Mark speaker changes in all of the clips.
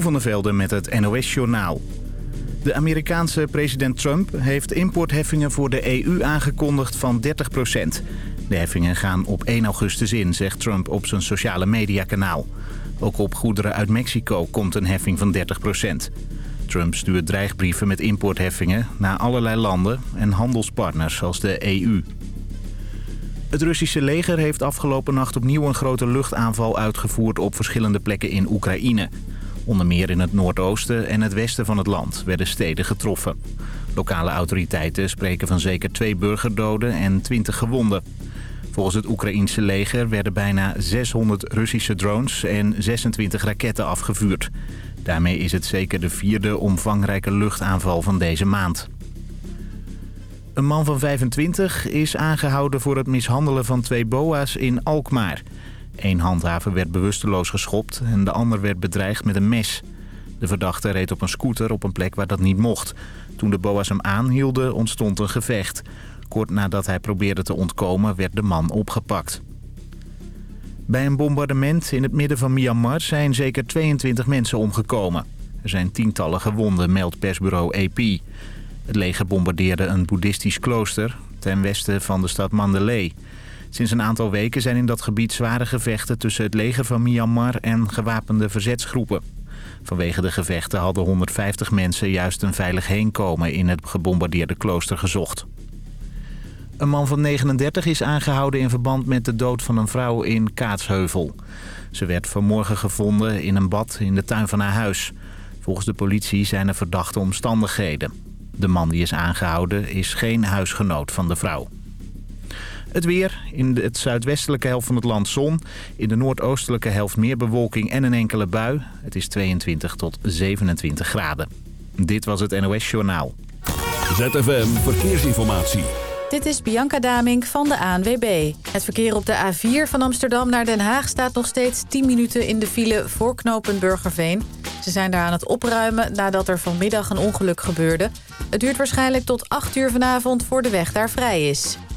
Speaker 1: van der Velde met het NOS-journaal. De Amerikaanse president Trump heeft importheffingen voor de EU aangekondigd van 30% De heffingen gaan op 1 augustus in, zegt Trump op zijn sociale mediakanaal. Ook op goederen uit Mexico komt een heffing van 30% Trump stuurt dreigbrieven met importheffingen naar allerlei landen en handelspartners zoals de EU. Het Russische leger heeft afgelopen nacht opnieuw een grote luchtaanval uitgevoerd op verschillende plekken in Oekraïne. Onder meer in het noordoosten en het westen van het land werden steden getroffen. Lokale autoriteiten spreken van zeker twee burgerdoden en 20 gewonden. Volgens het Oekraïense leger werden bijna 600 Russische drones en 26 raketten afgevuurd. Daarmee is het zeker de vierde omvangrijke luchtaanval van deze maand. Een man van 25 is aangehouden voor het mishandelen van twee boa's in Alkmaar. Eén handhaver werd bewusteloos geschopt en de ander werd bedreigd met een mes. De verdachte reed op een scooter op een plek waar dat niet mocht. Toen de boa's hem aanhielden ontstond een gevecht. Kort nadat hij probeerde te ontkomen werd de man opgepakt. Bij een bombardement in het midden van Myanmar zijn zeker 22 mensen omgekomen. Er zijn tientallen gewonden, meldt persbureau AP. Het leger bombardeerde een boeddhistisch klooster ten westen van de stad Mandalay. Sinds een aantal weken zijn in dat gebied zware gevechten tussen het leger van Myanmar en gewapende verzetsgroepen. Vanwege de gevechten hadden 150 mensen juist een veilig heenkomen in het gebombardeerde klooster gezocht. Een man van 39 is aangehouden in verband met de dood van een vrouw in Kaatsheuvel. Ze werd vanmorgen gevonden in een bad in de tuin van haar huis. Volgens de politie zijn er verdachte omstandigheden. De man die is aangehouden is geen huisgenoot van de vrouw. Het weer. In het zuidwestelijke helft van het land zon. In de noordoostelijke helft meer bewolking en een enkele bui. Het is 22 tot 27 graden. Dit was het NOS Journaal.
Speaker 2: ZFM Verkeersinformatie.
Speaker 3: Dit is Bianca Damink van de ANWB. Het verkeer op de A4 van Amsterdam naar Den Haag staat nog steeds 10 minuten in de file voor knooppunt Burgerveen. Ze zijn daar aan het opruimen nadat er vanmiddag een ongeluk gebeurde. Het duurt waarschijnlijk tot 8 uur vanavond voor de weg daar vrij is.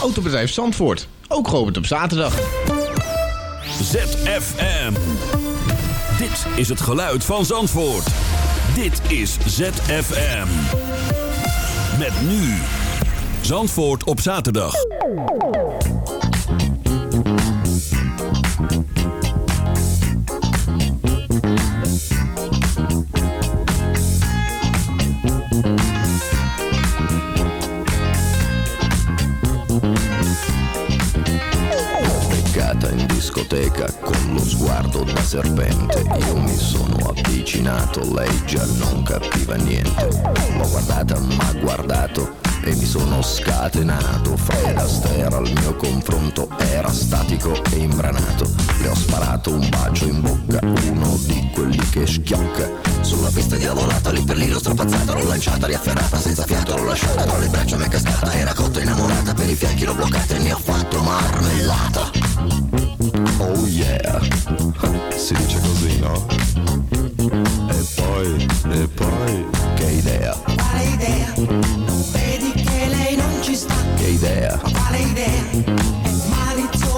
Speaker 4: Autobedrijf Zandvoort, ook geopend op zaterdag.
Speaker 2: ZFM. Dit is het geluid van Zandvoort. Dit is ZFM. Met nu. Zandvoort op zaterdag.
Speaker 5: Discoteca con lo sguardo da serpente. Io mi sono avvicinato, lei già non capiva niente. L'ho guardata, ma guardato e mi sono scatenato. Fred Astaire al mio confronto era statico e imbranato Le ho sparato un bacio in bocca, uno di quelli che schiocca Sulla pista diavolata, lì per lì l'ho strappazzata L'ho lanciata, riafferrata, senza fiato l'ho lasciata Tra le braccia mi è cascata, era cotta innamorata Per i fianchi l'ho bloccata e ne ho fatto marmellata Oh yeah, si dice così, no? E poi, e poi, che idea?
Speaker 6: Quale idea? Non vedi che lei non ci sta?
Speaker 5: Che idea?
Speaker 6: Quale idea?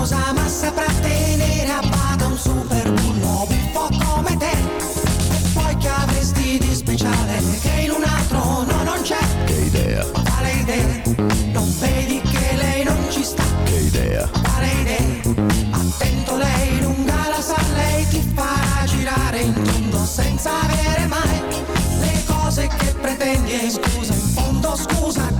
Speaker 6: coraggiosa ma saprà tenere a bada un super bullo buffo come te. E poi che avresti di speciale che in un altro no non c'è.
Speaker 5: Che idea.
Speaker 6: Vale idea non vedi che lei non ci sta.
Speaker 5: Che idea.
Speaker 6: Vale idea attento lei lunga la sa lei ti farà girare in mondo senza avere mai le cose che pretendi.
Speaker 5: E scusa in fondo scusa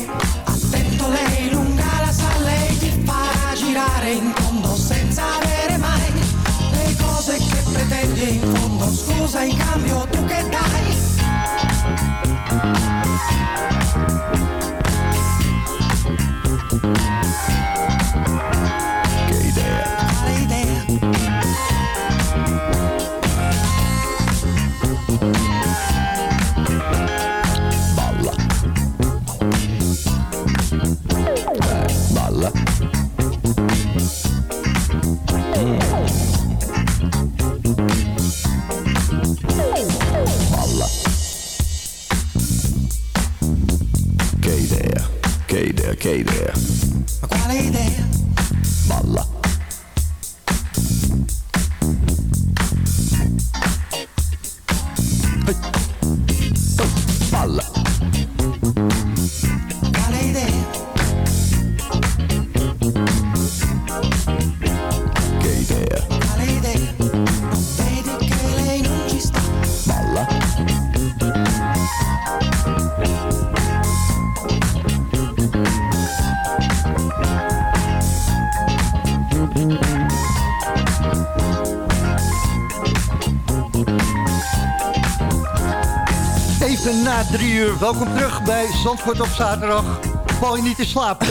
Speaker 7: Uur. Welkom terug bij Zandvoort op zaterdag. Val je niet in slaap?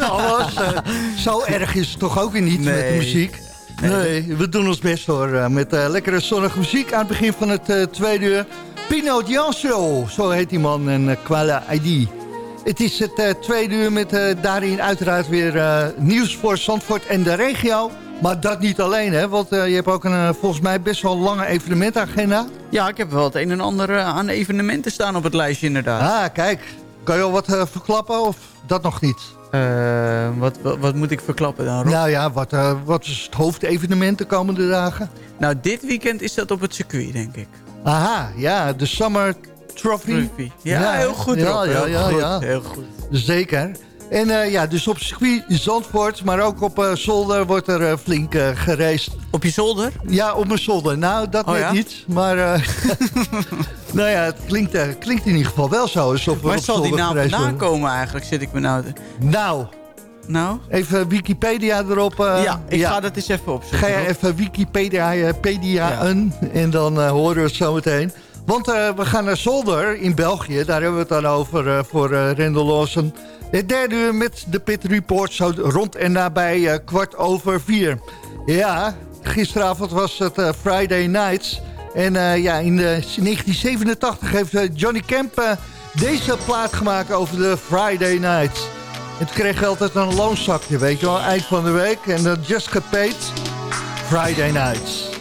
Speaker 7: Alles, zo erg is het toch ook weer niet met de muziek? Nee, we doen ons best hoor. eh, Met eh, lekkere zonnige muziek aan het begin van het eh, tweede uur. Pino D'Angelo, zo heet die man, en uh, Quala ID. Het is het tweede uur met daarin uiteraard weer nieuws voor Zandvoort en de regio. Maar dat niet alleen, hè? Want eh, je hebt ook een eh, volgens mij best wel lange evenementagenda.
Speaker 8: Ja, ik heb wel het een en ander eh, aan evenementen staan op het lijstje inderdaad.
Speaker 7: Ah, kijk. Kan je al wat verklappen of dat nog niet?
Speaker 8: Wat, wat, wat moet ik verklappen dan, Rob?
Speaker 7: Nou ja, wat, wat is het hoofdevenement de komende dagen?
Speaker 8: Nou, dit weekend is dat op het circuit, denk ik.
Speaker 7: Aha, ja, de Summer Trophy.
Speaker 8: Trophy. Ja,
Speaker 7: Ja,
Speaker 8: heel goed,
Speaker 7: ja,
Speaker 8: Rob.
Speaker 7: ja,
Speaker 8: heel,
Speaker 7: ja,
Speaker 8: goed
Speaker 7: ja.
Speaker 8: heel goed.
Speaker 7: Zeker. En eh, ja, dus op circuit Zandvoort, maar ook op eh, zolder wordt er eh, flink uh, geraced.
Speaker 8: Op je zolder?
Speaker 7: Ja, op mijn zolder. Nou, dat
Speaker 8: Oh,
Speaker 7: net
Speaker 8: ja?
Speaker 7: niet. Maar nou ja, het klinkt, klinkt in ieder geval wel zo. Alsof er
Speaker 8: Waar
Speaker 7: op
Speaker 8: zal die naam vandaan komen eigenlijk, zit ik me nou.
Speaker 7: Nou,
Speaker 8: Nou?
Speaker 7: even Wikipedia erop.
Speaker 8: ja, ik ga dat eens even opzoeken.
Speaker 7: Ga je even Wikipedia pedia
Speaker 8: Ja.
Speaker 7: een en dan horen we het zo meteen. Want eh, we gaan naar Zolder in België. Daar hebben we het dan over eh, voor uh, Lawson. Het derde uur met de Pit Report zo rond en nabij kwart over vier. Ja, gisteravond was het Friday Nights. En ja, in eh, 1987 heeft Johnny Kemp deze plaat gemaakt over de Friday Nights. Toen kreeg altijd een loonzakje, weet je wel, eind van de week. En dat just gepaid Friday Nights.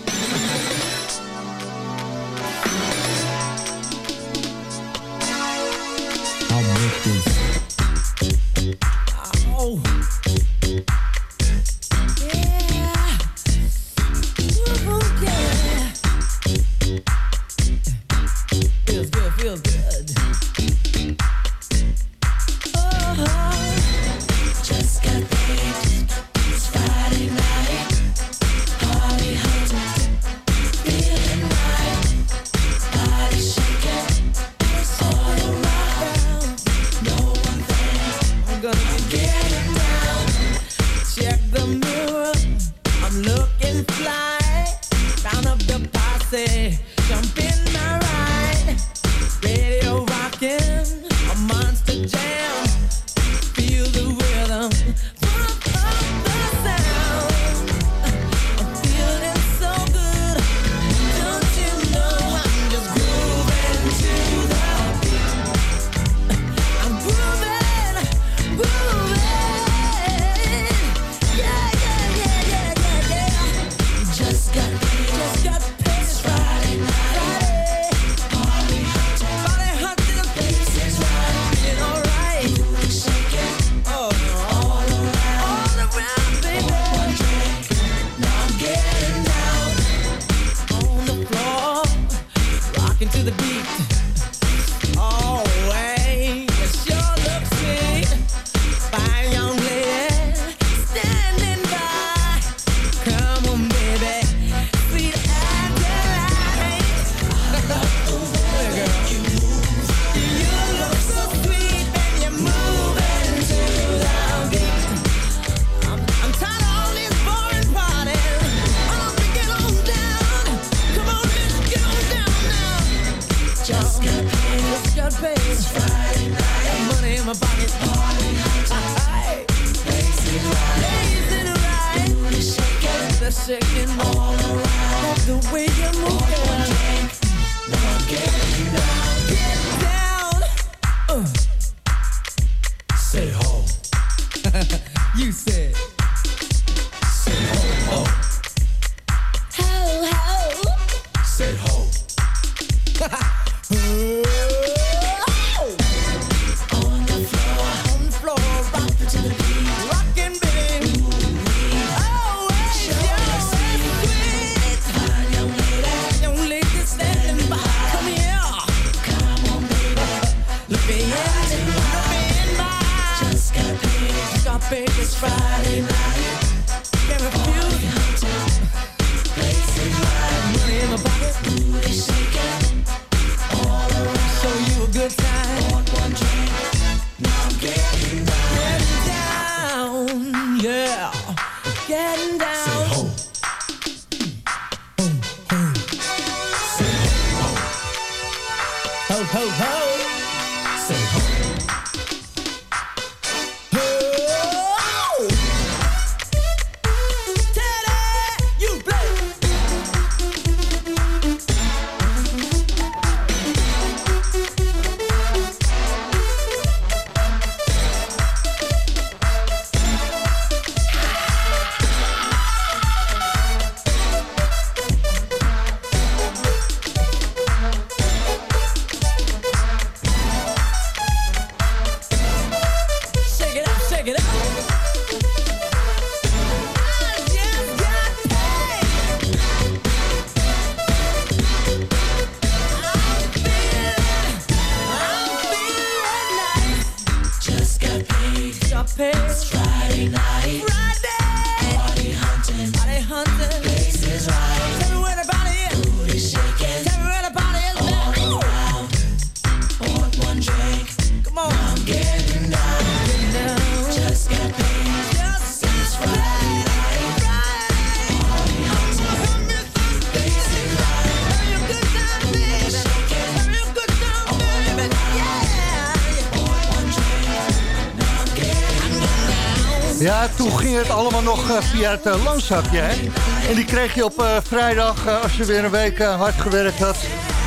Speaker 7: Het allemaal nog eh, via het uh, loonzakje, hè? En die kreeg je op eh, vrijdag, eh, als je weer een week eh, hard gewerkt had.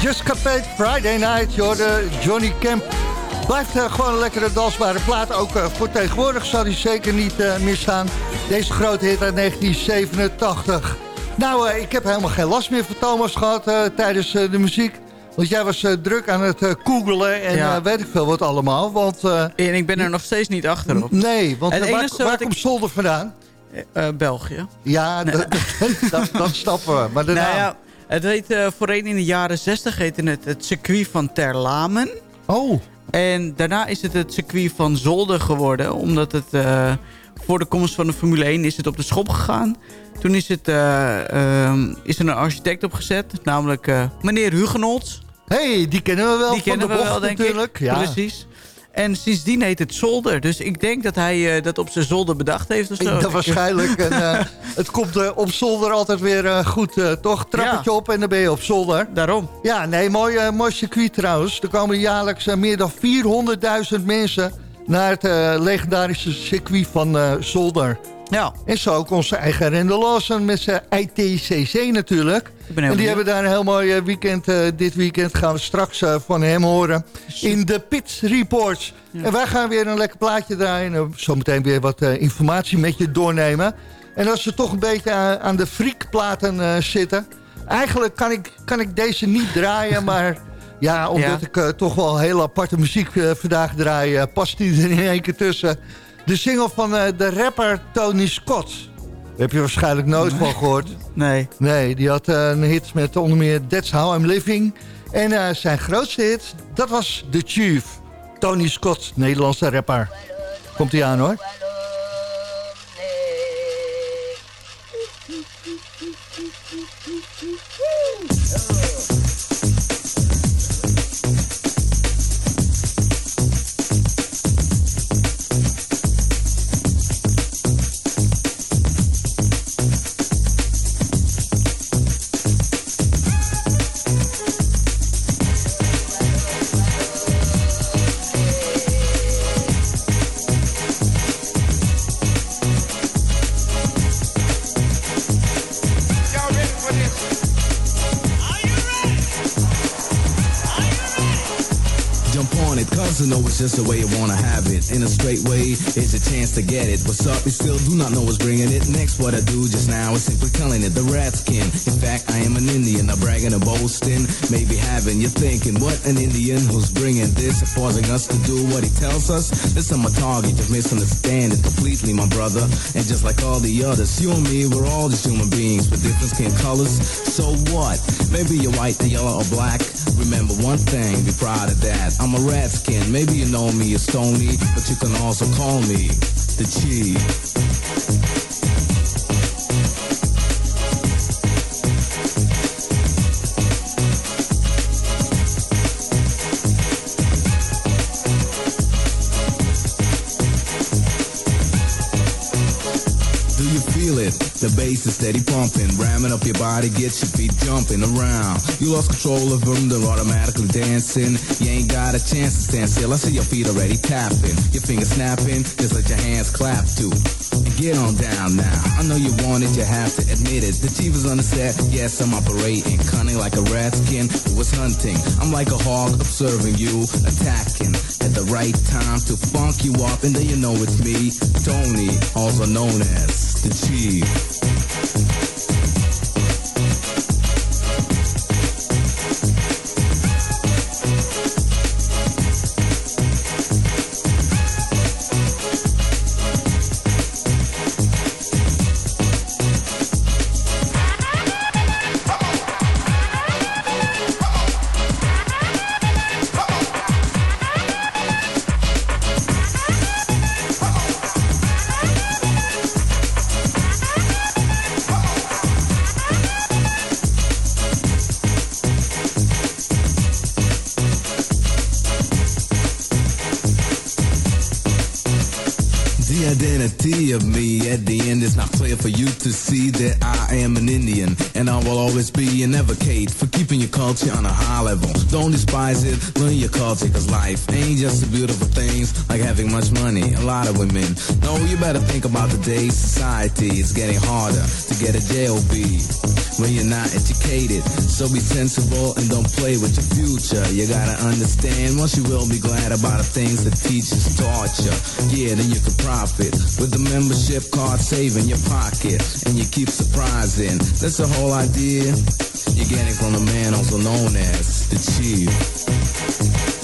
Speaker 7: Just Capet Friday Night, joh, de Johnny Camp. Blijft eh, gewoon een lekkere dansbare plaat. Ook eh, voor tegenwoordig zal die zeker niet eh, misstaan. Deze grote hit uit 1987. Nou, eh, ik heb helemaal geen last meer van Thomas gehad eh, tijdens eh, de muziek. Want jij was eh, druk aan het eh, googelen en
Speaker 8: Ja.
Speaker 7: eh, weet ik veel wat allemaal. Want
Speaker 8: En ik ben er nog steeds niet achter op.
Speaker 7: nee, want eh, waar,
Speaker 8: ik-
Speaker 7: komt Zolder vandaan?
Speaker 8: België.
Speaker 7: Ja, dat, dat, dat snappen we. Maar.
Speaker 8: Nou ja, het heet voorheen in de jaren 60 heette het het circuit van Terlamen.
Speaker 7: Oh,
Speaker 8: En daarna is het het circuit van Zolder geworden. Omdat het voor de komst van de Formule 1 is het op de schop gegaan. Toen is, het, eh, ehm, is er een architect opgezet. Namelijk meneer Hugenholz.
Speaker 7: Hey, die kennen we wel
Speaker 8: Die
Speaker 7: van
Speaker 8: kennen
Speaker 7: de
Speaker 8: we
Speaker 7: bocht
Speaker 8: wel, denk
Speaker 7: natuurlijk.
Speaker 8: ik.
Speaker 7: Ja.
Speaker 8: Precies. En sindsdien heet het Zolder. Dus ik denk dat hij eh, dat op zijn zolder bedacht heeft of zo.
Speaker 7: Dat waarschijnlijk. en, eh, het komt eh, op zolder altijd weer goed, toch? Trappetje
Speaker 8: Ja.
Speaker 7: op en dan ben je op zolder.
Speaker 8: Daarom.
Speaker 7: Ja, nee, mooi, mooi circuit trouwens. Er komen jaarlijks meer dan 400.000 mensen naar het legendarische circuit van Zolder.
Speaker 8: Ja,
Speaker 7: En zo ook onze eigen Randall Lawson met zijn ITCC natuurlijk.
Speaker 8: ik ben heel
Speaker 7: En die
Speaker 8: benieuwd.
Speaker 7: hebben daar een heel mooi eh, weekend. eh, dit weekend gaan we straks eh, van hem horen in de Pit Reports. En wij gaan weer een lekker plaatje draaien. En zometeen weer wat informatie met je doornemen. En als we toch een beetje aan, aan de freakplaten eh zitten. Eigenlijk kan ik, kan ik deze niet draaien, maar... Ja, omdat
Speaker 8: Ja.
Speaker 7: ik toch wel heel aparte muziek vandaag draai... past die er in één keer tussen. De single van eh, de rapper Tony Scott. Daar heb je waarschijnlijk nooit van gehoord.
Speaker 8: Nee.
Speaker 7: Nee, die had eh, een hit met onder meer That's How I'm Living. En eh, zijn grootste hit, dat was The Chief. Tony Scott, Nederlandse rapper. Komt hij aan hoor.
Speaker 9: Chance to get it. What's up? You still do not know what's bringing it. Next, what I do just now is simply calling it. The rat skin. In fact, I am an Indian, not bragging or boasting. Maybe having you thinking, what an Indian who's bringing this, forcing us to do what he tells us. Listen, my target, just misunderstanding completely, my brother. And just like all the others, you and me, we're all just human beings with different skin colors. So what? Maybe you're white, or yellow, or black. Remember one thing, be proud of that. I'm a rat skin. Maybe you know me as Stony, but you can also call me the Chief. Do you feel it? The bass is steady pumping, ramming up your body, gets your feet jumping around. You lost control of them, they're automatically dancing. Ain't got a chance to stand still. I see your feet already tapping, your fingers snapping, just let your hands clap too. And get on down now. I know you want it, you have to admit it. The chief is on the set, yes, I'm operating, cunning like a rat skin who was hunting. I'm like a hawk observing you, attacking at the right time to funk you up, and then you know it's me, Tony, also known as the Chief. Don't despise it, learn your culture cause life ain't just the beautiful things like having much money, a lot of women. No, you better think about today's society. It's getting harder to get a JOB when you're not educated. So be sensible and don't play with your future. You gotta understand, once you will be glad about the things that teachers taught you. Yeah, then you can profit with the membership card saved in your pocket and you keep surprising. That's the whole idea you're getting from the man also known as the chief.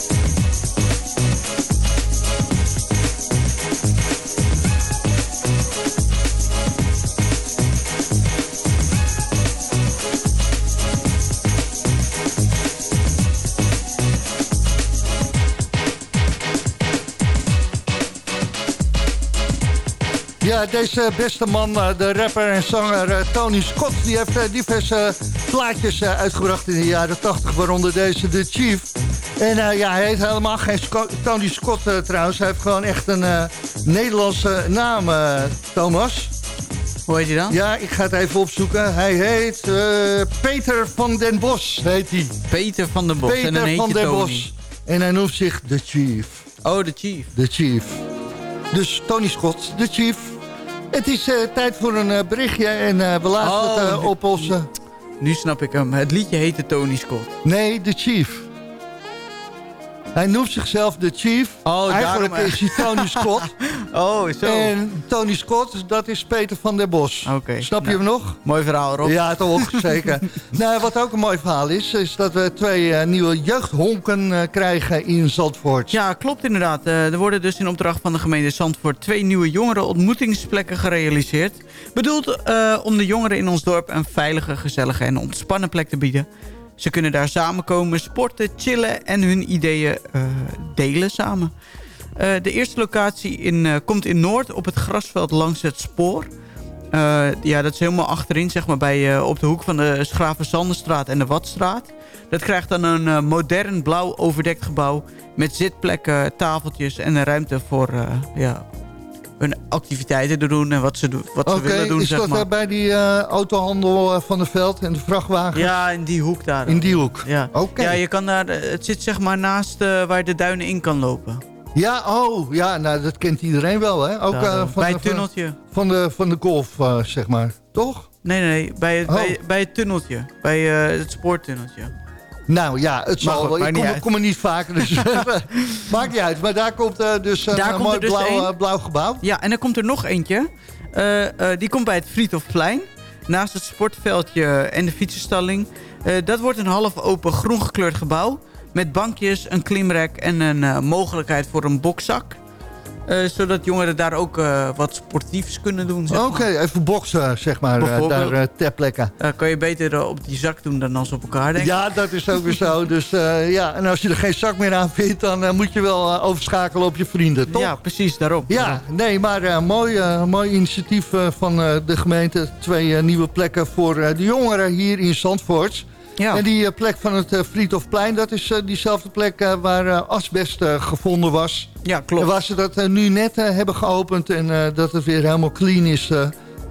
Speaker 7: Ja, deze beste man, eh, de rapper en zanger eh, Tony Scott... die heeft eh, diverse plaatjes eh, uitgebracht in de jaren 80, waaronder deze The Chief. En eh, ja, hij heet helemaal geen Tony Scott eh, trouwens. Hij heeft gewoon echt een eh, Nederlandse naam, eh, Thomas.
Speaker 8: Hoe heet je dan?
Speaker 7: Ja, ik ga het even opzoeken. Hij heet eh, Peter van den Bos, heet hij.
Speaker 8: Peter van den Bos. en dan
Speaker 7: Peter
Speaker 8: heet
Speaker 7: van den
Speaker 8: Tony.
Speaker 7: Bos. En hij noemt zich The Chief.
Speaker 8: Oh, de Chief.
Speaker 7: De Chief. Dus Tony Scott, de Chief. Het is eh, tijd voor een eh, berichtje en eh, we laten
Speaker 8: Oh,
Speaker 7: het eh,
Speaker 8: de-
Speaker 7: op onze...
Speaker 8: Nu snap ik hem. Het liedje heette Tony Scott.
Speaker 7: Nee, de Chief. Hij noemt zichzelf de Chief.
Speaker 8: Oh,
Speaker 7: Eigenlijk
Speaker 8: daarom,
Speaker 7: is hij Tony Scott.
Speaker 8: Oh, zo.
Speaker 7: en Tony Scott, dat is Peter van der Bos.
Speaker 8: Oké.
Speaker 7: Snap je
Speaker 8: Nou,
Speaker 7: hem nog?
Speaker 8: Mooi verhaal, Rob.
Speaker 7: Ja, toch zeker. nou, wat ook een mooi verhaal is, is dat we twee eh, nieuwe jeugdhonken eh, krijgen in Zandvoort.
Speaker 8: Ja, klopt inderdaad. Eh, er worden dus in opdracht van de gemeente Zandvoort... twee nieuwe jongeren-ontmoetingsplekken gerealiseerd. Bedoeld om de jongeren in ons dorp een veilige, gezellige en ontspannen plek te bieden. Ze kunnen daar samenkomen, sporten, chillen en hun ideeën eh, delen samen. Eh, de eerste locatie in, eh, komt in Noord op het grasveld langs het spoor. Ja, dat is helemaal achterin, zeg maar, bij, op de hoek van de Schravenzandenstraat en de Watstraat. Dat krijgt dan een modern blauw overdekt gebouw... met zitplekken, tafeltjes en een ruimte voor ja, hun activiteiten te doen... en wat ze, wat ze willen doen,
Speaker 7: is
Speaker 8: zeg
Speaker 7: dat
Speaker 8: maar.
Speaker 7: eh, bij die eh, autohandel eh, van de Veld en de vrachtwagen?
Speaker 8: Ja, in die hoek daar.
Speaker 7: In die hoek?
Speaker 8: Ja,
Speaker 7: Oké.
Speaker 8: ja je kan daar, het zit zeg maar naast waar de duinen in kan lopen.
Speaker 7: Ja, oh, ja, nou, dat kent iedereen wel, hè? Ook van,
Speaker 8: bij het tunneltje.
Speaker 7: Van de, van de golf, zeg maar. Toch?
Speaker 8: Nee, nee, bij, het,
Speaker 7: Oh.
Speaker 8: bij, bij het tunneltje. Bij het spoortunneltje.
Speaker 7: Nou ja, het zal wel. Ik kom, er niet vaker, dus maakt niet uit. Maar daar komt eh, dus een
Speaker 8: Daar komt
Speaker 7: mooi
Speaker 8: dus
Speaker 7: blauw, blauw gebouw.
Speaker 8: Ja, en dan komt er nog eentje. Eh, eh, die komt bij het Friedhofplein. Naast het sportveldje en de fietsenstalling. Eh, dat wordt een half open groen gekleurd gebouw. Met bankjes, een klimrek en een mogelijkheid voor een bokzak. Eh, zodat jongeren daar ook eh, wat sportiefs kunnen doen.
Speaker 7: Oké, even boksen, zeg maar, eh, daar ter plekke.
Speaker 8: Kan je beter op die zak doen dan als op elkaar, denk ik.
Speaker 7: Ja, dat is ook weer zo. Dus ja, en als je er geen zak meer aan vindt, dan moet je wel overschakelen op je vrienden, toch?
Speaker 8: Ja, precies, daarom.
Speaker 7: Ja, nee, maar mooi, mooi initiatief van de gemeente. Twee nieuwe plekken voor de jongeren hier in Zandvoort.
Speaker 8: Ja.
Speaker 7: En die eh, plek van het uh, Friedhofplein, dat is eh, diezelfde plek eh, waar eh, asbest eh, gevonden was.
Speaker 8: ja
Speaker 7: En
Speaker 8: klopt.
Speaker 7: waar ze dat eh, nu net eh, hebben geopend en eh, dat het weer helemaal clean is eh,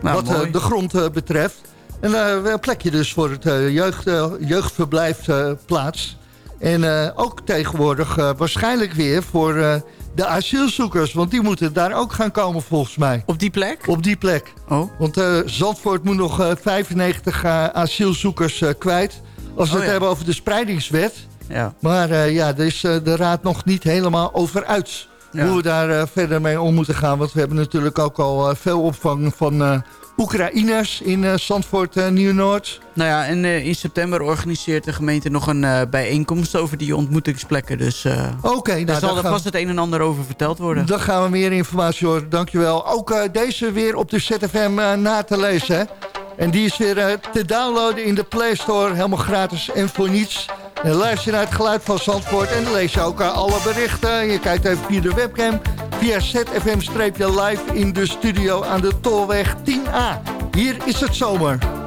Speaker 8: Nou,
Speaker 7: wat eh,
Speaker 8: mooi.
Speaker 7: de grond eh, betreft. En eh, een plekje dus voor het eh, jeugd, eh, jeugdverblijf eh, plaats. En eh, ook tegenwoordig eh, waarschijnlijk weer voor eh, de asielzoekers. Want die moeten daar ook gaan komen volgens mij.
Speaker 8: Op die plek?
Speaker 7: Op die plek.
Speaker 8: Oh,
Speaker 7: Want eh, Zandvoort moet nog eh, 95 eh, asielzoekers eh, kwijt. Als we
Speaker 8: Oh,
Speaker 7: het
Speaker 8: ja.
Speaker 7: hebben over de spreidingswet.
Speaker 8: ja.
Speaker 7: Maar eh, ja, daar is eh, de raad nog niet helemaal over uit.
Speaker 8: Ja.
Speaker 7: Hoe we daar eh, verder mee om moeten gaan. Want we hebben natuurlijk ook al eh, veel opvang van eh, Oekraïners in eh, Zandvoort eh, Nieuw-Noord.
Speaker 8: Nou ja, en eh, in september organiseert de gemeente nog een eh, bijeenkomst over die ontmoetingsplekken. Dus eh
Speaker 7: Oké,
Speaker 8: daar
Speaker 7: nou,
Speaker 8: zal
Speaker 7: daar
Speaker 8: er
Speaker 7: gaan,
Speaker 8: vast het een en ander over verteld worden.
Speaker 7: dan gaan we meer informatie horen. Dankjewel. Ook eh, deze weer op de ZFM eh, na te lezen. Hè? En die is weer eh, te downloaden in de Play Store. Helemaal gratis en voor niets. En luister naar het geluid van Zandvoort. En lees je ook eh, alle berichten. Je kijkt even via de webcam. Via ZFM-live in de studio aan de Tolweg 10A. Hier is het zomer.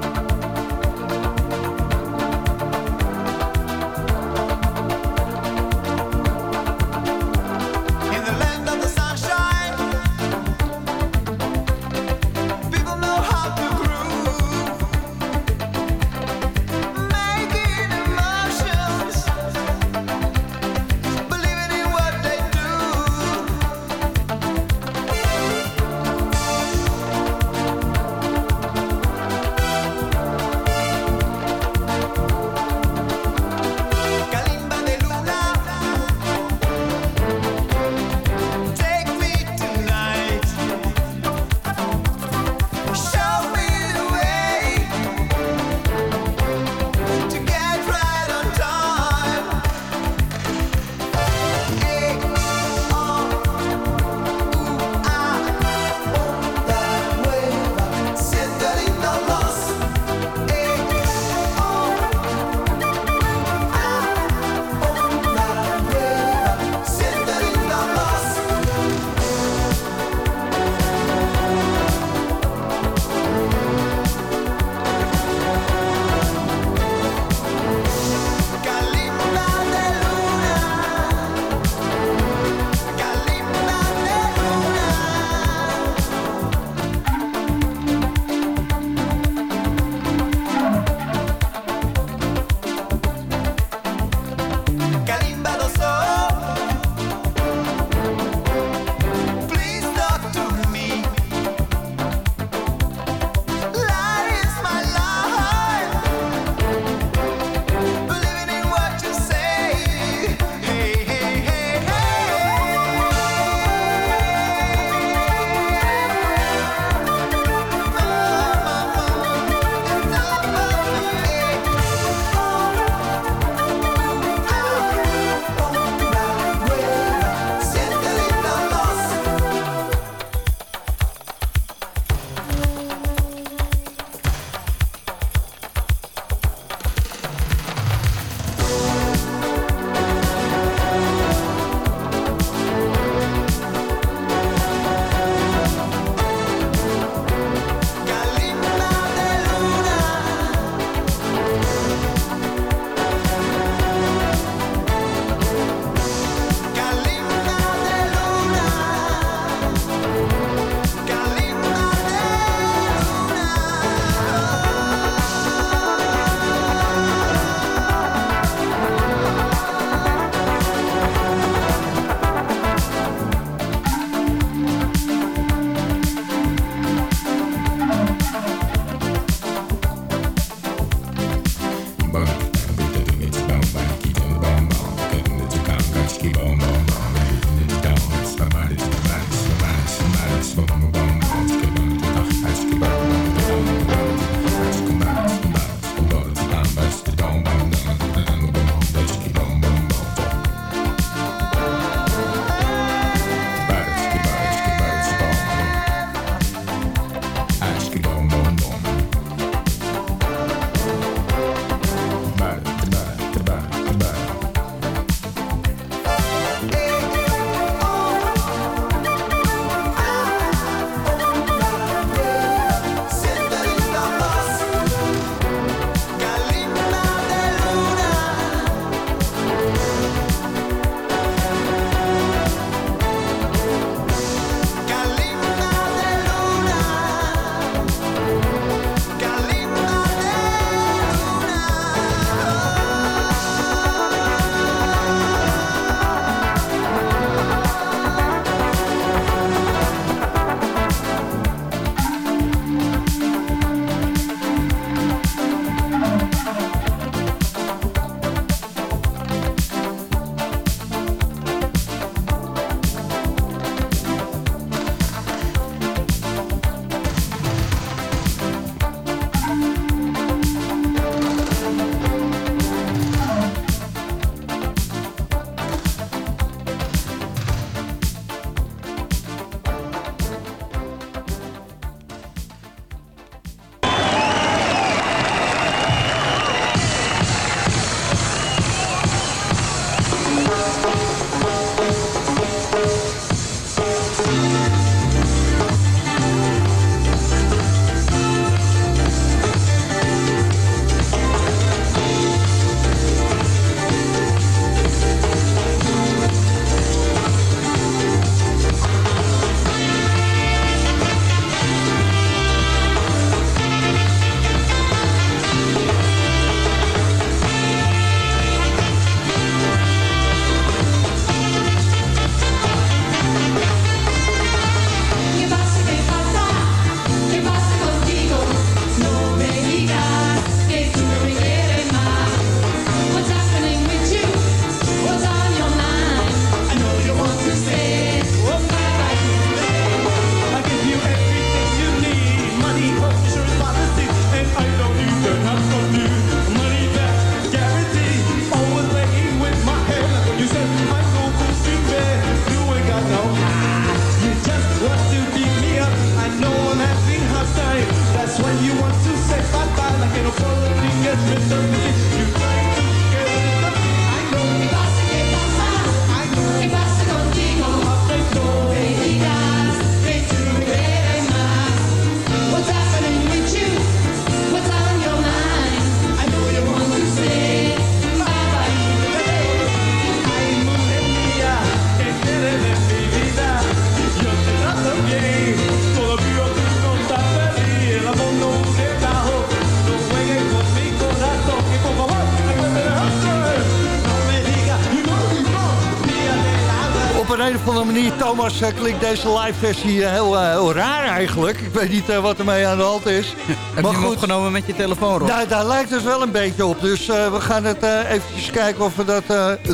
Speaker 10: Een, of andere manier, Thomas, eh, klinkt deze live versie eh, heel, eh, heel raar eigenlijk. Ik weet niet wat ermee aan de hand is.
Speaker 8: Heb je hem opgenomen met je telefoon, Rob?
Speaker 10: Daar, daar lijkt het wel een beetje op. Dus we gaan het eventjes kijken of we dat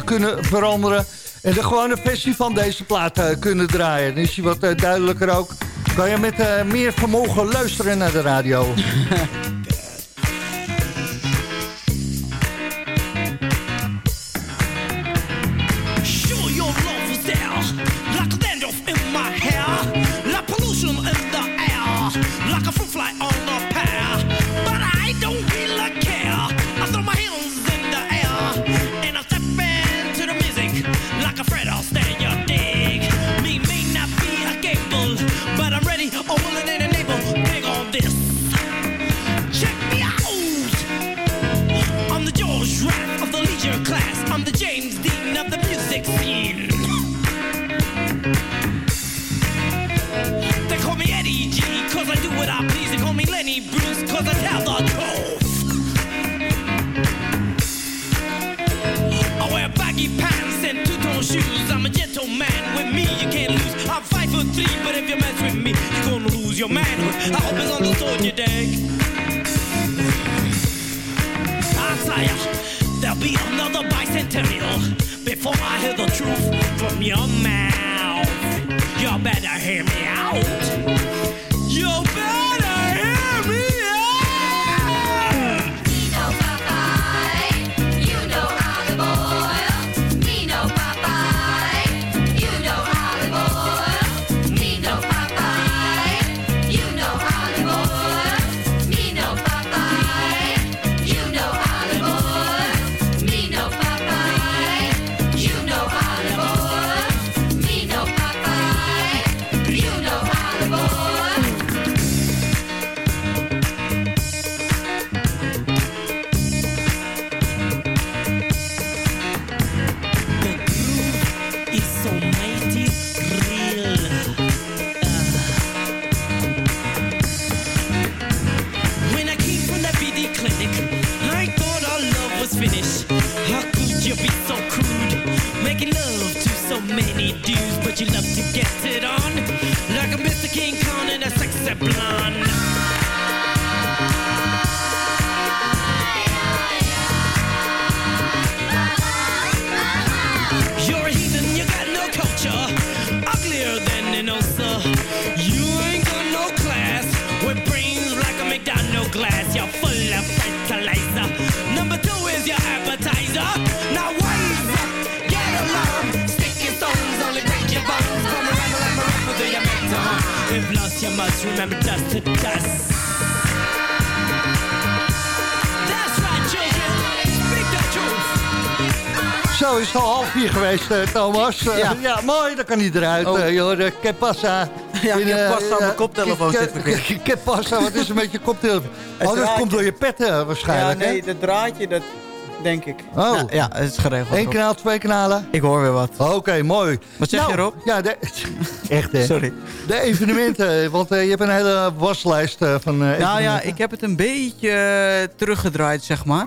Speaker 10: kunnen veranderen. En de gewone versie van deze plaat kunnen draaien. Dan is hij wat duidelijker ook. Kan je met meer vermogen luisteren naar de radio. Thomas. Eh,
Speaker 8: Ja.
Speaker 10: ja. mooi, dan kan hij eruit.
Speaker 8: Oh.
Speaker 10: eh, joh, que pasa.
Speaker 8: Ja,
Speaker 10: In,
Speaker 8: que pasa, mijn
Speaker 10: eh,
Speaker 8: koptelefoon zit verkeerd.
Speaker 10: que- Que pasa, wat is er met je koptelefoon? Oh, dat komt door je pet
Speaker 8: Ja,
Speaker 10: waarschijnlijk, hè?
Speaker 8: nee, dat draadje, dat denk ik.
Speaker 10: Oh.
Speaker 8: Ja, ja, het is geregeld.
Speaker 10: Eén kanaal, twee kanalen?
Speaker 8: Ik hoor weer wat.
Speaker 10: Oké, mooi.
Speaker 8: Wat zeg
Speaker 10: Nou,
Speaker 8: je, Rob?
Speaker 10: Ja, de, echt hè.
Speaker 8: Sorry.
Speaker 10: De evenementen, want je hebt een hele waslijst van eh
Speaker 8: Nou ja, ik heb het een beetje teruggedraaid, zeg maar.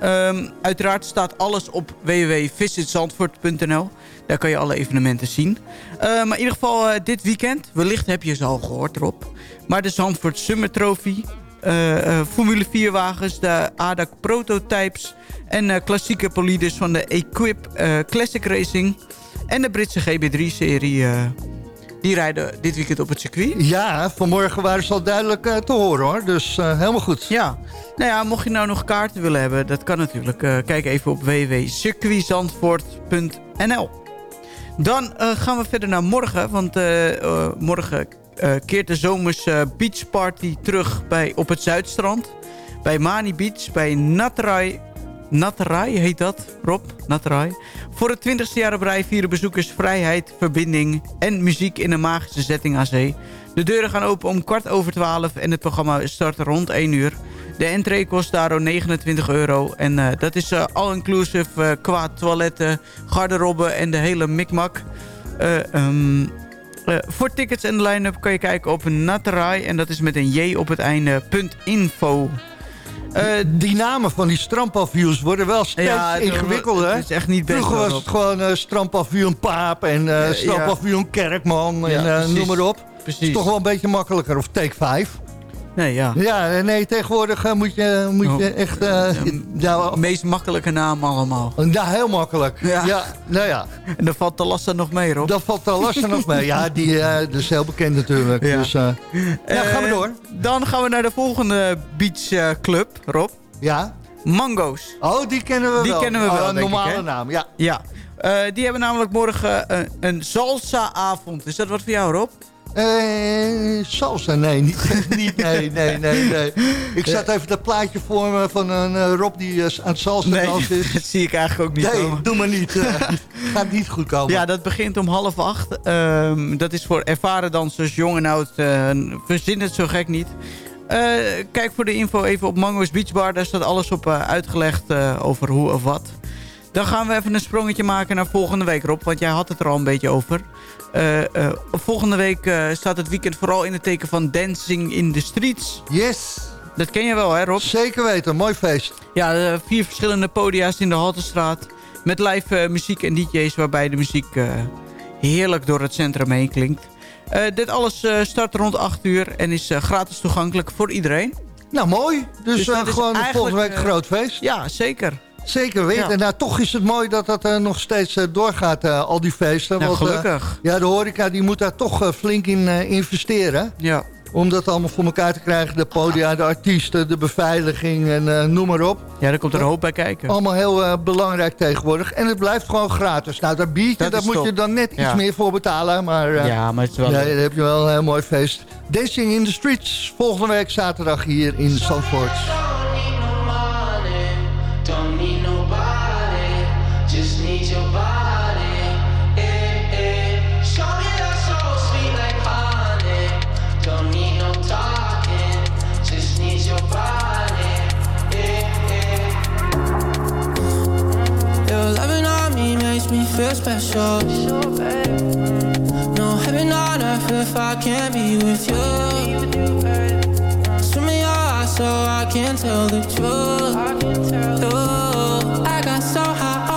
Speaker 8: Ehm, uiteraard staat alles op www.visitzandvoort.nl. Daar kan je alle evenementen zien. Eh, maar in ieder geval eh, dit weekend, wellicht heb je ze al gehoord erop. Maar de Zandvoort Summer Trophy, eh, Formule 4 wagens, de ADAC Prototypes... en klassieke polides van de Equip Classic Racing... en de Britse GB3-serie... die rijden dit weekend op het circuit.
Speaker 10: Ja, vanmorgen waren ze al duidelijk te horen hoor. Dus helemaal goed.
Speaker 8: Ja, nou ja, mocht je nou nog kaarten willen hebben, dat kan natuurlijk. Kijk even op www.circuitzandvoort.nl Dan eh, gaan we verder naar morgen, want eh, eh, morgen keert de zomers beachparty terug bij, op het Zuidstrand. Bij Mani Beach, bij Natrai. Natrai heet dat, Rob? Natrai. Voor het 20ste jaar op vieren bezoekers vrijheid, verbinding en muziek in een magische setting aan zee. De deuren gaan open om kwart over twaalf en het programma start rond 1 uur. De entree kost daarom 29 euro. En eh, dat is eh, all-inclusive eh, qua toiletten, garderobe en de hele mikmak. Eh, ehm, eh, voor tickets en de line-up kan je kijken op Natterai. En dat is met een J op het einde, punt .info.
Speaker 7: Die namen van die strandpavioens worden wel steeds
Speaker 8: Ja,
Speaker 7: ingewikkelder.
Speaker 8: het is echt niet beter
Speaker 7: Vroeger was het gewoon eh strandpaviljoen Paap en
Speaker 8: ja.
Speaker 7: strandpaviljoen Kerkman en
Speaker 8: Ja, precies.
Speaker 7: noem maar op. Het is
Speaker 8: Precies.
Speaker 7: toch wel een beetje makkelijker. Of Take 5.
Speaker 8: Nee, ja.
Speaker 7: Ja, nee, tegenwoordig eh, moet je, moet je
Speaker 8: Oh.
Speaker 7: echt... eh ja,
Speaker 8: Meest makkelijke naam allemaal.
Speaker 7: ja, heel makkelijk.
Speaker 8: Ja.
Speaker 7: Ja. nou ja,
Speaker 8: En dan valt de last nog mee, Rob.
Speaker 7: dat valt al lastig nog mee. Ja, die eh, dat is heel bekend natuurlijk.
Speaker 8: Ja.
Speaker 7: Dus, ja, gaan we door.
Speaker 8: Dan gaan we naar de volgende beachclub, Rob.
Speaker 7: Ja.
Speaker 8: Mango's.
Speaker 7: Oh, die kennen we
Speaker 8: Die
Speaker 7: wel.
Speaker 8: kennen we
Speaker 7: Oh,
Speaker 8: wel,
Speaker 7: Een
Speaker 8: denk ik,
Speaker 7: normale naam, ja.
Speaker 8: Ja. Die hebben namelijk morgen een salsa-avond. Is dat wat voor jou, Rob?
Speaker 7: Eh, salsa, nee, niet, niet, nee, nee, nee, nee. Ik zat even dat plaatje voor me van een eh, Rob die eh, aan het salsa dansen is.
Speaker 8: dat zie ik eigenlijk ook niet
Speaker 7: Nee,
Speaker 8: komen.
Speaker 7: doe maar niet. eh, gaat niet goed komen.
Speaker 8: Ja, dat begint om half acht. Ehm, dat is voor ervaren dansers, jong en oud. eh, verzin het zo gek niet. Eh, kijk voor de info even op Mango's Beach Bar. Daar staat alles op eh, uitgelegd eh, over hoe of wat. Dan gaan we even een sprongetje maken naar volgende week, Rob. Want jij had het er al een beetje over. Eh, eh, volgende week eh, staat het weekend vooral in het teken van Dancing in the Streets.
Speaker 7: Yes,
Speaker 8: Dat ken je wel, hè Rob?
Speaker 7: zeker weten. Mooi feest.
Speaker 8: Ja, vier verschillende podia's in de Haltestraat. Met live muziek en DJ's waarbij de muziek heerlijk door het centrum heen klinkt. Dit alles start rond 8 uur en is gratis toegankelijk voor iedereen.
Speaker 7: Nou, mooi. Dus,
Speaker 8: Dus
Speaker 7: gewoon volgende week
Speaker 8: eh,
Speaker 7: groot feest.
Speaker 8: Ja, zeker.
Speaker 7: Zeker weten.
Speaker 8: Ja.
Speaker 7: Nou, toch is het mooi dat dat eh, nog steeds eh, doorgaat, eh, al die feesten.
Speaker 8: Nou,
Speaker 7: Want, eh,
Speaker 8: gelukkig.
Speaker 7: ja, de horeca die moet daar toch flink in investeren.
Speaker 8: Ja.
Speaker 7: Om dat allemaal voor elkaar te krijgen. De podia, de artiesten, de beveiliging en noem maar op.
Speaker 8: ja, daar komt er een hoop bij kijken.
Speaker 7: Allemaal heel belangrijk tegenwoordig. En het blijft gewoon gratis. Nou, dat biertje,
Speaker 8: Dat
Speaker 7: daar moet
Speaker 8: top.
Speaker 7: je dan net iets
Speaker 8: Ja.
Speaker 7: meer voor betalen. Maar
Speaker 8: Ja, maar het is wel...
Speaker 7: nee, dan heb je wel een heel mooi feest. Dancing in the Streets. Volgende week zaterdag hier in Zandvoort.
Speaker 11: Me
Speaker 6: feel special. No heaven on earth if I can't be with you. Swim in your eyes so I can tell the truth. Ooh, I got so high,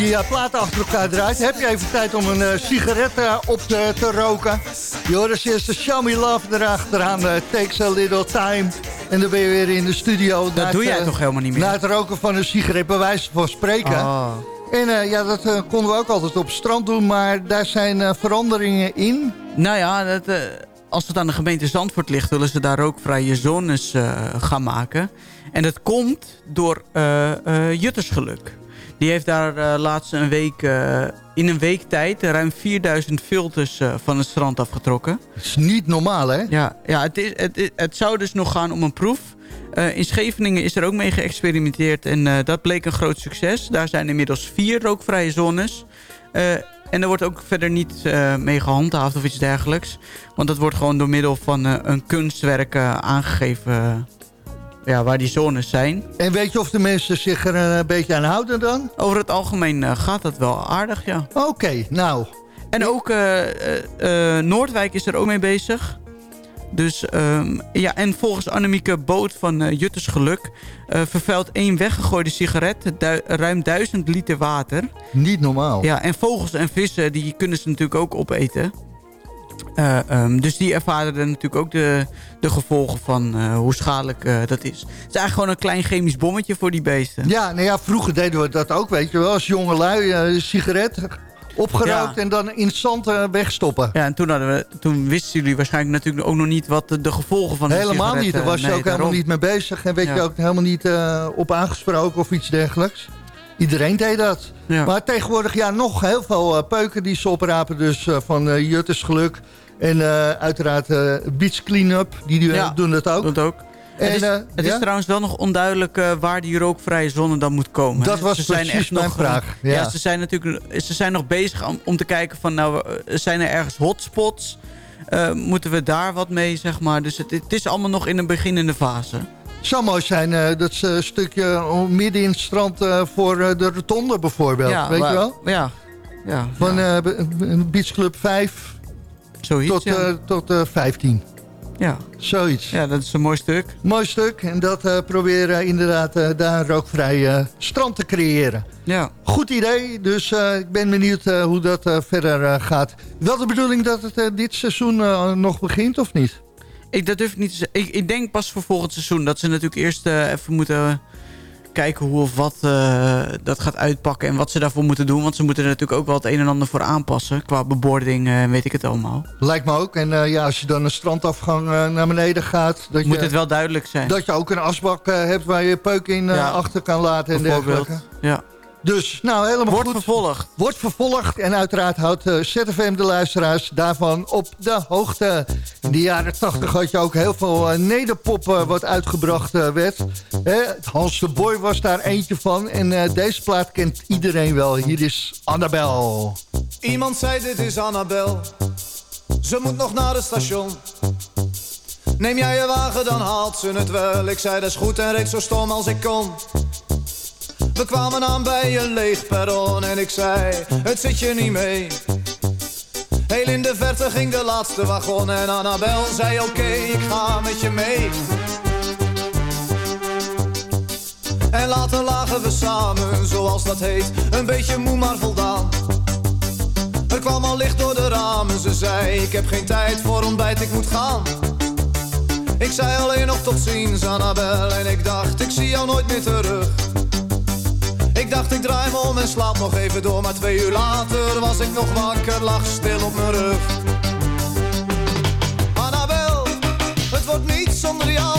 Speaker 7: die eh, platen achter elkaar draait... heb je even tijd om een eh, sigaret eh, op te, te roken. Joris is de Show Me Love erachteraan. takes a little time. En dan ben je weer in de studio.
Speaker 8: Dat doe jij toch helemaal niet meer?
Speaker 7: Na het roken van een sigaret, bij wijze van spreken.
Speaker 8: Oh.
Speaker 7: En ja, dat konden we ook altijd op het strand doen. Maar daar zijn veranderingen in.
Speaker 8: Nou ja, dat, als het aan de gemeente Zandvoort ligt... willen ze daar rookvrije zones eh, gaan maken. En dat komt door eh, Juttersgeluk. Die heeft daar eh, laatst een week, eh, in een week tijd... ruim 4000 filters eh, van het strand afgetrokken.
Speaker 7: Dat is niet normaal, hè?
Speaker 8: Ja, ja het, is, het, het zou dus nog gaan om een proef. In Scheveningen is er ook mee geëxperimenteerd en dat bleek een groot succes. Daar zijn inmiddels vier rookvrije zones. En er wordt ook verder niet mee gehandhaafd of iets dergelijks. Want dat wordt gewoon door middel van een kunstwerk aangegeven ja, waar die zones zijn.
Speaker 7: En weet je of de mensen zich er een beetje aan houden dan?
Speaker 8: Over het algemeen eh, gaat dat wel aardig, ja.
Speaker 7: Oké, nou.
Speaker 8: En ook eh, eh, eh, Noordwijk is er ook mee bezig. Dus ehm, ja, en volgens Annemieke Boot van eh, Jutters Geluk... eh, vervuilt één weggegooide sigaret du- ruim duizend liter water.
Speaker 7: Niet normaal.
Speaker 8: Ja, en vogels en vissen, die kunnen ze natuurlijk ook opeten. Eh, ehm, dus die ervaren er natuurlijk ook de, de gevolgen van eh, hoe schadelijk eh, dat is. Het is eigenlijk gewoon een klein chemisch bommetje voor die beesten.
Speaker 7: Ja, nou ja, vroeger deden we dat ook, weet je wel. Als jonge lui, sigaret opgerookt
Speaker 8: Ja.
Speaker 7: en dan in het zand wegstoppen.
Speaker 8: Ja, en toen, hadden we, toen wisten jullie waarschijnlijk natuurlijk ook nog niet wat de, de gevolgen van de
Speaker 7: helemaal niet, daar was je ook helemaal niet mee bezig. En werd je ook helemaal niet op aangesproken of iets dergelijks. Iedereen deed dat.
Speaker 8: Ja.
Speaker 7: Maar tegenwoordig, ja, nog heel veel eh, peuken die ze oprapen. Dus eh, van eh Jutters Geluk. En uiteraard Beach Cleanup, die doen-
Speaker 8: Ja,
Speaker 7: doen dat ook.
Speaker 8: Dat ook.
Speaker 7: En,
Speaker 8: het is, het
Speaker 7: ja?
Speaker 8: is trouwens wel nog onduidelijk waar die rookvrije zone dan moet komen.
Speaker 7: Dat
Speaker 8: hè.
Speaker 7: was
Speaker 8: Ze zijn
Speaker 7: precies
Speaker 8: echt
Speaker 7: mijn
Speaker 8: nog,
Speaker 7: vraag,
Speaker 8: Ja.
Speaker 7: ja.
Speaker 8: ze zijn natuurlijk ze zijn nog bezig om, om te kijken van nou, zijn er ergens hotspots? Moeten we daar wat mee, zeg maar. Dus het, het is allemaal nog in een beginnende fase.
Speaker 7: Het zou mooi zijn, eh, dat stukje eh, midden in het strand eh, voor de rotonde bijvoorbeeld.
Speaker 8: ja,
Speaker 7: weet
Speaker 8: waar-
Speaker 7: je wel?
Speaker 8: Ja. ja
Speaker 7: Van
Speaker 8: ja,
Speaker 7: Be- Beach Club 5
Speaker 8: zoiets.
Speaker 7: tot,
Speaker 8: ja.
Speaker 7: tot eh, 15.
Speaker 8: Ja.
Speaker 7: Zoiets.
Speaker 8: Ja, dat is een mooi stuk.
Speaker 7: Mooi stuk. En dat proberen inderdaad daar rookvrij strand te creëren.
Speaker 8: Ja.
Speaker 7: Goed idee, dus ik ben benieuwd hoe dat verder gaat. Wel de bedoeling dat het dit seizoen nog begint, of niet?
Speaker 8: Ik, dat durf ik niet te zeggen. Ik, ik denk pas voor volgend seizoen. Dat ze natuurlijk eerst eh, even moeten kijken hoe of wat eh, dat gaat uitpakken. En wat ze daarvoor moeten doen. Want ze moeten er natuurlijk ook wel het een en ander voor aanpassen. Qua bebording eh, weet ik het allemaal.
Speaker 7: Lijkt me ook. En ja, als je dan een strandafgang naar beneden gaat... Dat
Speaker 8: Moet
Speaker 7: je,
Speaker 8: het wel duidelijk zijn.
Speaker 7: dat je ook een asbak hebt waar je peuk in
Speaker 8: Ja.
Speaker 7: achter kan laten en
Speaker 8: Bijvoorbeeld.
Speaker 7: dergelijke.
Speaker 8: Ja.
Speaker 7: Dus, nou, helemaal
Speaker 8: Wordt
Speaker 7: goed.
Speaker 8: vervolgd.
Speaker 7: Wordt vervolgd en uiteraard houdt eh, ZFM de luisteraars daarvan op de hoogte. In de jaren 80 had je ook heel veel eh, nederpop eh, wat uitgebracht eh, werd. Hè, Hans de Boy was daar eentje van en eh, deze plaat kent iedereen wel. Hier is Annabel.
Speaker 12: Iemand zei dit is Annabel. Ze moet nog naar het station. Neem jij je wagen, dan haalt ze het wel. Ik zei dat is goed en reed zo stom als ik kon. We kwamen aan bij een leeg perron en ik zei, het zit je niet mee. Heel in de verte ging de laatste wagon en Annabel zei oké, ik ga met je mee. En later lagen we samen, zoals dat heet, een beetje moe maar voldaan. Er kwam al licht door de ramen, ze zei ik heb geen tijd voor ontbijt, ik moet gaan. Ik zei alleen nog tot ziens Annabel en ik dacht ik zie jou nooit meer terug. Ik dacht ik draai me om en slaap nog even door, maar twee uur later was ik nog wakker, lag stil op mijn rug. Annabel, het wordt niet zonder jou,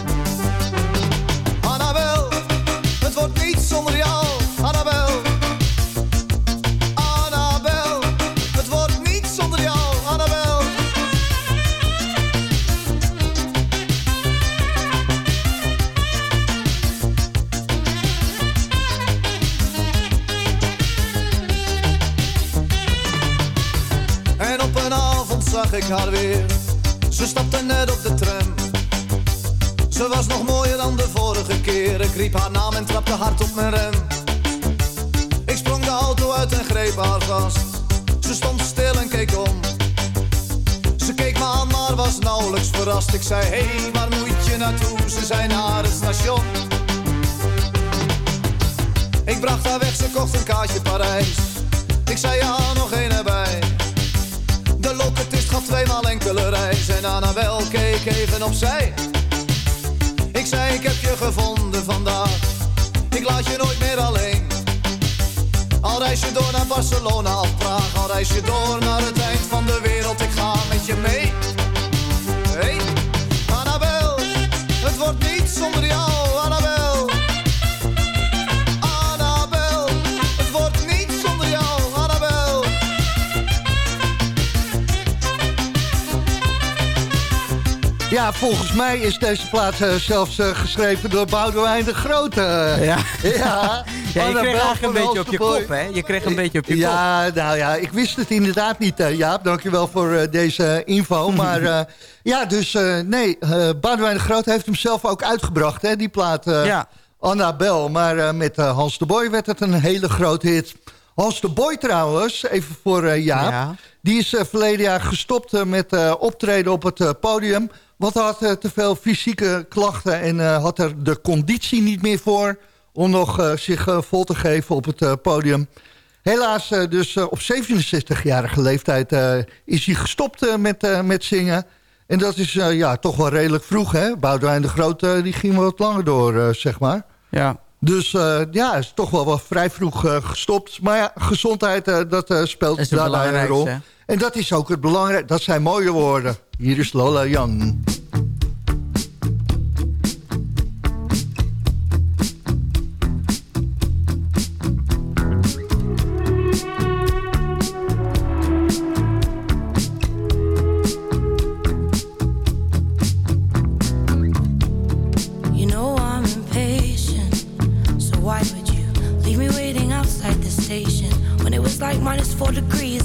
Speaker 12: Ze stond stil en keek om. Ze keek me aan, maar was nauwelijks verrast. Ik zei, hé, hey, waar moet je naartoe? Ze zei naar het station. Ik bracht haar weg, ze kocht een kaartje Parijs. Ik zei, ja, nog één erbij. De loketist gaf tweemaal enkele reis. En Annabel keek even opzij. Ik zei, ik heb je gevonden vandaag. Ik laat je nooit meer alleen. Reis je door naar Barcelona of Praag, al reis je door naar het eind van de wereld, ik ga met je mee. Hey, Annabel, het wordt niet zonder jou, Annabel. Annabel, het wordt niet zonder jou, Annabel.
Speaker 7: Ja, volgens mij is deze plaat eh, zelfs eh, geschreven door Boudewijn de Grote.
Speaker 8: Ja.
Speaker 7: Ja,
Speaker 8: Ja, je
Speaker 7: Annabel
Speaker 8: kreeg eigenlijk een beetje op je kop, hè? Je kreeg een beetje op je kop.
Speaker 7: Ja, nou ja, ik wist het inderdaad niet, eh, Jaap. Dankjewel voor eh, deze info. Maar eh, ja, dus eh, nee, uh, Boudewijn de Groot heeft hem zelf ook uitgebracht, hè, die plaat eh
Speaker 8: Ja.
Speaker 7: Annabel. Maar eh, met eh, Hans de Boy werd het een hele grote hit. Hans de Boy trouwens, even voor eh, Jaap.
Speaker 8: Ja.
Speaker 7: Die is eh, verleden jaar gestopt eh, met eh, optreden op het eh, podium. Want hij had eh, te veel fysieke klachten en eh, had er de conditie niet meer voor... om nog eh, zich eh, vol te geven op het eh, podium. Helaas, dus op 67-jarige leeftijd is hij gestopt met, met zingen. En dat is ja, toch wel redelijk vroeg, hè? Boudewijn de Groot die ging wat langer door, zeg maar.
Speaker 8: Ja.
Speaker 7: Dus ja, is toch wel, wel vrij vroeg gestopt. Maar ja, gezondheid, dat speelt daarbij een rol. En dat is ook het belangrijkste. Dat zijn mooie woorden. Hier is Lola Jan.
Speaker 13: right, minus four degrees.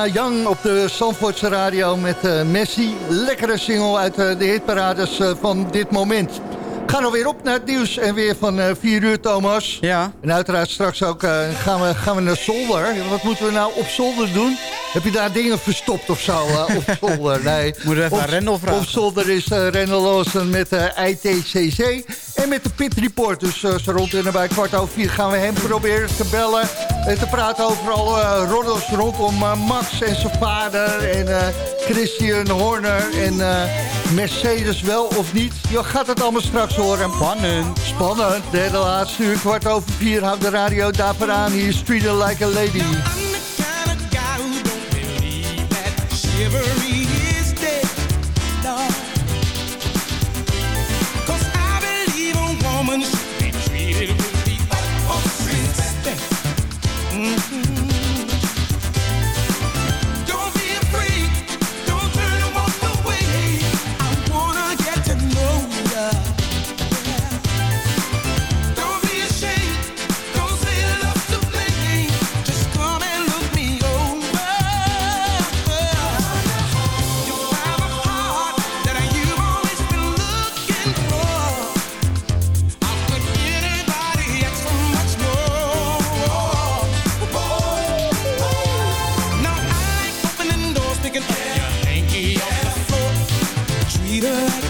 Speaker 7: Angela op de Zandvoortse Radio met eh, Messi. Lekkere single uit eh, de hitparades eh, van dit moment. We gaan nou alweer op naar het nieuws en weer van 4 uur, Thomas.
Speaker 8: Ja.
Speaker 7: En uiteraard straks ook gaan, we, gaan we naar zolder. Wat moeten we nou op zolder doen? Heb je daar dingen verstopt of zo op zolder? Nee.
Speaker 8: Moeten we even
Speaker 7: op,
Speaker 8: Rendel vragen.
Speaker 7: Op zolder is Rendel Loosen met ITCC. En met de Pit Report, dus uh, rond en bij kwart over vier gaan we hem proberen te bellen. En te praten over alle uh, roddels rondom eh, Max en zijn vader en Christian Horner en Mercedes wel of niet. Je gaat het allemaal straks horen.
Speaker 8: Spannend,
Speaker 7: spannend. Derde laatste uur, kwart over vier, houd de radio daarvoor aan. Hier street Like a Lady.
Speaker 10: Like.